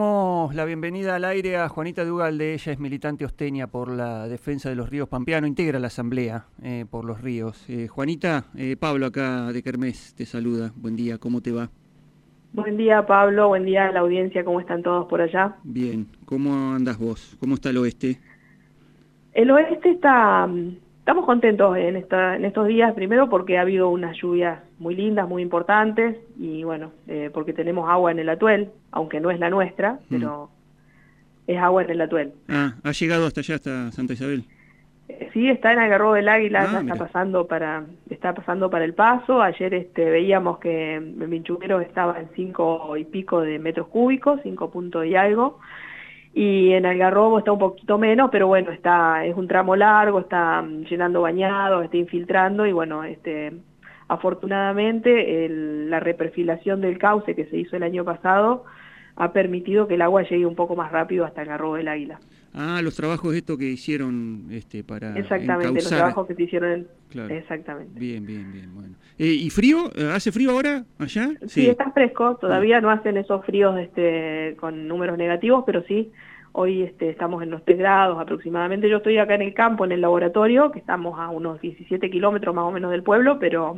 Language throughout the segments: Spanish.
damos la bienvenida al aire a Juanita Dugalde. Ella es militante osteña por la defensa de los ríos Pampeano, integra la asamblea eh, por los ríos. Eh, Juanita, eh, Pablo acá de Kermés te saluda. Buen día, ¿cómo te va? Buen día Pablo, buen día a la audiencia, ¿cómo están todos por allá? Bien, ¿cómo andas vos? ¿Cómo está el oeste? El oeste está Estamos contentos en, esta, en estos días, primero porque ha habido unas lluvias muy lindas, muy importantes, y bueno, eh, porque tenemos agua en el atuel, aunque no es la nuestra, mm. pero es agua en el atuel. Ah, ¿ha llegado hasta allá, hasta Santa Isabel? Eh, sí, está en Algarrobo del Águila, ah, está pasando para está pasando para el paso. Ayer este, veíamos que el Minchumero estaba en cinco y pico de metros cúbicos, cinco puntos y algo y en Algarrobo está un poquito menos, pero bueno, está es un tramo largo, está mm, llenando bañados, está infiltrando y bueno, este afortunadamente la reperfilación del cauce que se hizo el año pasado ha permitido que el agua llegue un poco más rápido hasta Algarrobo del Águila. Ah, los trabajos esto que hicieron este, para Exactamente, los trabajos que se hicieron. Exactamente. Bien, bien, bien. Bueno. Eh, ¿Y frío? ¿Hace frío ahora allá? Sí, está fresco. Todavía no hacen esos fríos este, con números negativos, pero sí, hoy este, estamos en los 3 grados aproximadamente. Yo estoy acá en el campo, en el laboratorio, que estamos a unos 17 kilómetros más o menos del pueblo, pero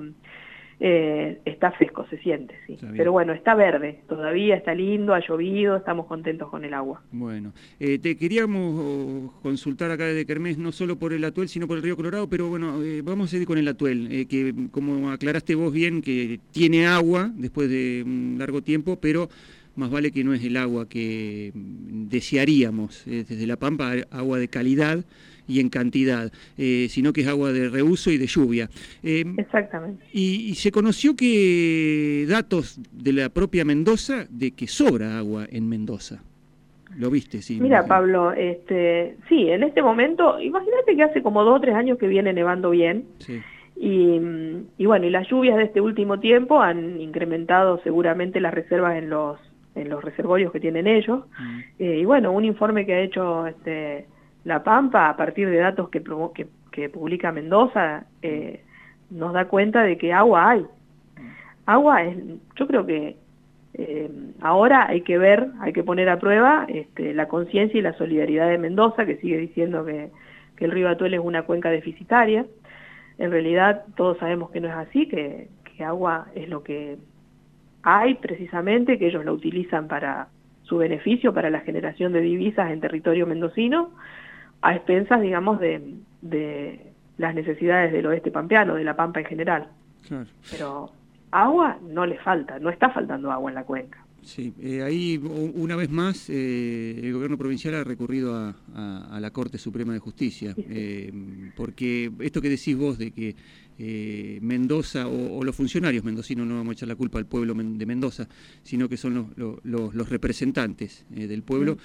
eh, está fresco, se siente, sí. Pero bueno, está verde, todavía está lindo, ha llovido, estamos contentos con el agua. Bueno, eh, te queríamos oh, consultar acá desde Kermés, no solo por el Atuel, sino por el río Colorado, pero bueno, eh, vamos a ir con el Atuel, que como aclaraste vos bien, que tiene agua después de un largo tiempo, pero más vale que no es el agua que desearíamos desde La Pampa, agua de calidad, y en cantidad, eh, sino que es agua de reuso y de lluvia. Eh, Exactamente. Y, se conoció que datos de la propia Mendoza de que sobra agua en Mendoza. ¿Lo viste? Sí. Mira, Pablo, este, sí, en este momento, imagínate que hace como dos o tres años que viene nevando bien. Y, y, bueno, y las lluvias de este último tiempo han incrementado seguramente las reservas en los en los reservorios que tienen ellos. Mm. Eh, y bueno, un informe que ha hecho este, la Pampa, a partir de datos que, publica Mendoza, eh, nos da cuenta de que agua hay. Agua es, yo creo que eh, ahora hay que ver, hay que poner a prueba este, la conciencia y la solidaridad de Mendoza, que sigue diciendo que, el río Atuel es una cuenca deficitaria. En realidad todos sabemos que no es así, que, que agua es lo que hay precisamente, que ellos la utilizan para su beneficio, para la generación de divisas en territorio mendocino, a expensas, digamos, de, de las necesidades del oeste pampeano, de la pampa en general. Pero agua no le falta, no está faltando agua en la cuenca. Sí, eh, ahí una vez más eh, el gobierno provincial ha recurrido a, la Corte Suprema de Justicia, eh, porque esto que decís vos de que Mendoza o, los funcionarios mendocinos, no vamos a echar la culpa al pueblo de Mendoza, sino que son los, los representantes del pueblo,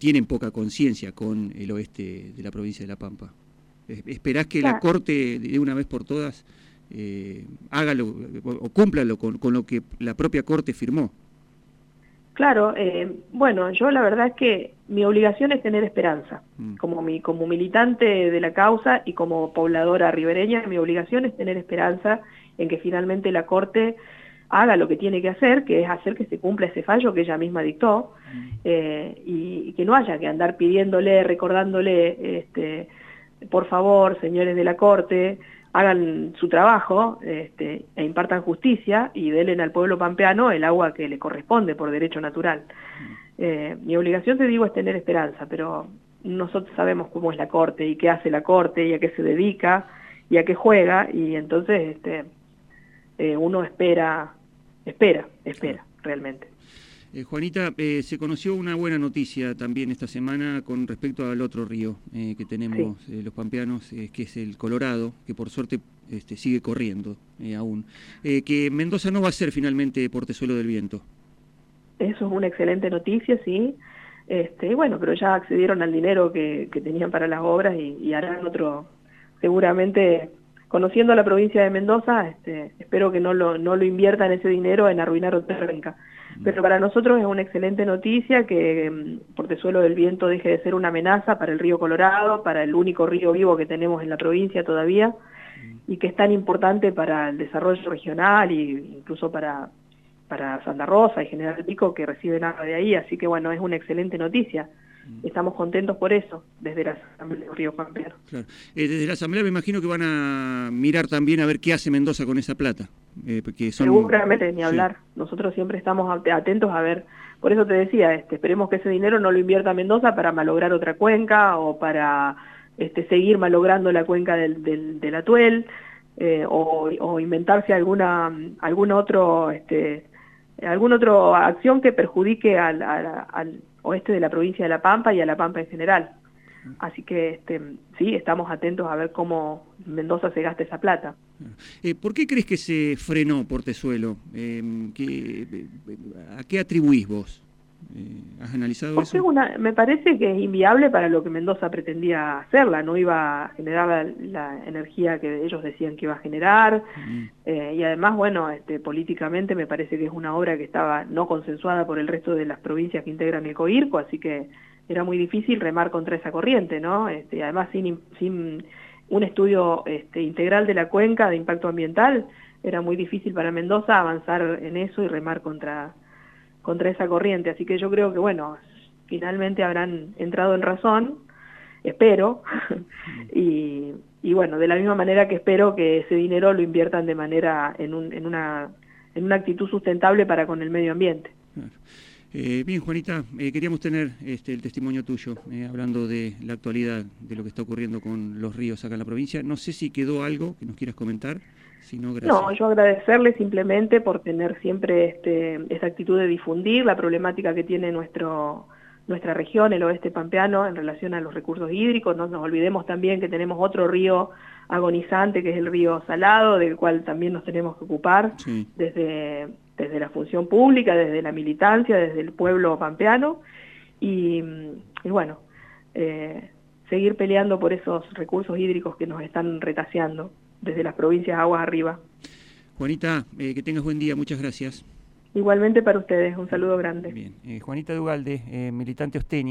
tienen poca conciencia con el oeste de la provincia de La Pampa. ¿Esperás que la Corte, de una vez por todas, eh, hágalo o cúmplalo con, con, lo que la propia Corte firmó? Claro, eh, bueno, yo la verdad es que mi obligación es tener esperanza. Mm. Como, mi, como militante de la causa y como pobladora ribereña, mi obligación es tener esperanza en que finalmente la Corte haga lo que tiene que hacer, que es hacer que se cumpla ese fallo que ella misma dictó, mm. eh, y, que no haya que andar pidiéndole, recordándole, este, por favor, señores de la Corte, hagan su trabajo este, e impartan justicia y den al pueblo pampeano el agua que le corresponde por derecho natural. Mm. Eh, mi obligación, te digo, es tener esperanza, pero nosotros sabemos cómo es la Corte y qué hace la Corte y a qué se dedica y a qué juega, y entonces este, eh, uno espera espera, espera, realmente. Eh, Juanita, eh, se conoció una buena noticia también esta semana con respecto al otro río eh, que tenemos los pampeanos, que es el Colorado, que por suerte este, sigue corriendo aún. que Mendoza no va a ser finalmente portezuelo del viento. Eso es una excelente noticia, sí. Este, bueno, pero ya accedieron al dinero que, tenían para las obras y, y harán otro, seguramente conociendo la provincia de Mendoza, este, espero que no lo, no lo inviertan ese dinero en arruinar otra renca. Pero para nosotros es una excelente noticia que mm, Portezuelo del Viento deje de ser una amenaza para el río Colorado, para el único río vivo que tenemos en la provincia todavía, y que es tan importante para el desarrollo regional e incluso para para Santa Rosa y General Pico que reciben agua de ahí, así que bueno, es una excelente noticia. Estamos contentos por eso, desde la Asamblea de Río. Claro. Eh, desde la Asamblea me imagino que van a mirar también a ver qué hace Mendoza con esa plata. Eh, porque son... Seguramente, ni hablar. Nosotros siempre estamos atentos a ver, por eso te decía, este, esperemos que ese dinero no lo invierta Mendoza para malograr otra cuenca o para este, seguir malogrando la cuenca del, del, Atuel eh, o, inventarse alguna, algún otro... Este, alguna otra acción que perjudique al, al, oeste de la provincia de La Pampa y a La Pampa en general. Así que este, sí, estamos atentos a ver cómo Mendoza se gasta esa plata. Eh, ¿Por qué crees que se frenó Portezuelo? Eh, ¿A qué atribuís vos? Eh, ¿Has analizado eso? me parece que es inviable para lo que Mendoza pretendía hacerla, no iba a generar la, energía que ellos decían que iba a generar, mm. eh, y además, bueno, este, políticamente me parece que es una obra que estaba no consensuada por el resto de las provincias que integran el COIRCO, así que era muy difícil remar contra esa corriente, ¿no? Este, además, sin, sin un estudio este, integral de la cuenca de impacto ambiental, era muy difícil para Mendoza avanzar en eso y remar contra contra esa corriente. Así que yo creo que, bueno, finalmente habrán entrado en razón, espero, y, bueno, de la misma manera que espero que ese dinero lo inviertan de manera, en, un, en, una, en una actitud sustentable para con el medio ambiente. Eh, bien, Juanita, eh, queríamos tener este, el testimonio tuyo, eh, hablando de la actualidad, de lo que está ocurriendo con los ríos acá en la provincia. No sé si quedó algo que nos quieras comentar. no, yo agradecerle simplemente por tener siempre este, esta actitud de difundir la problemática que tiene nuestro, nuestra región, el oeste pampeano, en relación a los recursos hídricos. No nos olvidemos también que tenemos otro río agonizante, que es el río Salado, del cual también nos tenemos que ocupar desde desde la función pública, desde la militancia, desde el pueblo pampeano, y, bueno, eh, seguir peleando por esos recursos hídricos que nos están retaseando desde las provincias aguas arriba. Juanita, eh, que tengas buen día, muchas gracias. Igualmente para ustedes, un saludo grande. Bien, eh, Juanita Dugalde, militante osteña.